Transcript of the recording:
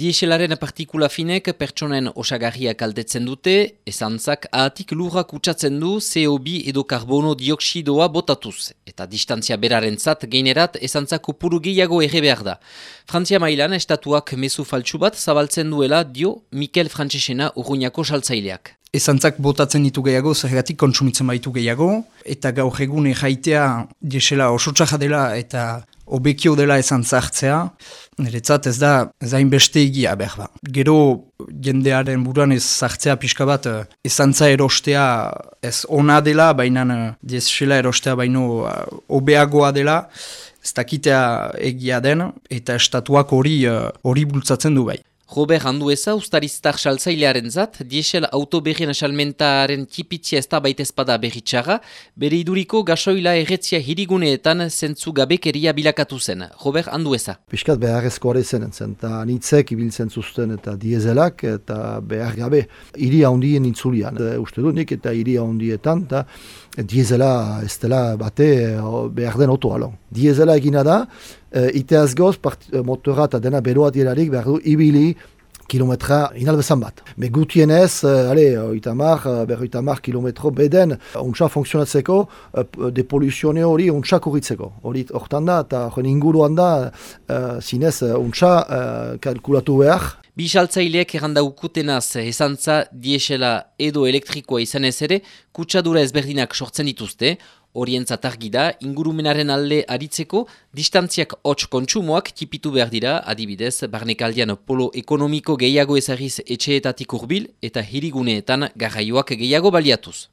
Dieselaren partikula finek pertsonen osagarria kaltetzen dute, ezantzak ahatik lurra kutsatzen du CO2 edo karbono dioksidoa botatuz, eta distantzia beraren zat geinerat ezantzak upuru gehiago ere behar da. Frantzia mailan estatuak mezu faltsu bat zabaltzen duela dio Mikel Frantzesena urruñako saltzaileak. Ezantzak botatzen ditu gehiago, zergatik kontsumitzen baitu gehiago, eta gaur egun jaitea diesela oso dela eta obekio dela esan zartzea, niretzat ez da zain beste egia behar ba. Gero jendearen buruan ez zartzea pixka bat ezantza erostea ez ona dela, baina diesela erostea baino obeagoa dela, ez dakitea egia den, eta estatuak hori hori bultzatzen du bai. Robert Andueza, ustariztar saltzailearen zat, diesel autoberrien salmentaren tipitzia ez da baitezpada berritxara, bere iduriko gasoila erretzia hiriguneetan zentzu gabekeria bilakatu zen. Robert Andueza. Piskat beharrezko hori zen, eta nitzek ibiltzen zuzten eta diezelak eta behar gabe. Iria hondien intzulian, e, uste du nik, eta iria hondietan, eta diezela ez dela bate behar den alon. Diezela egina da, e, iteaz goz, e, motora eta dena beroa dielarik behar du ibili kilometra inalbezan bat. Be gutienez, uh, ale, itamar, uh, kilometro beden, untsa funtzionatzeko, uh, depoluzione hori untsa kurritzeko. Hori hortan da, eta horren inguruan da, uh, zinez, uh, untsa uh, kalkulatu behar, Bisaltzaileak erranda ukutenaz ezantza diesela edo elektrikoa izan ez ere, kutsadura ezberdinak sortzen dituzte, orientzat argi da, ingurumenaren alde aritzeko, distantziak hots kontsumoak tipitu behar dira, adibidez, barnekaldian polo ekonomiko gehiago ezagiz etxeetatik urbil eta hiriguneetan garraioak gehiago baliatuz.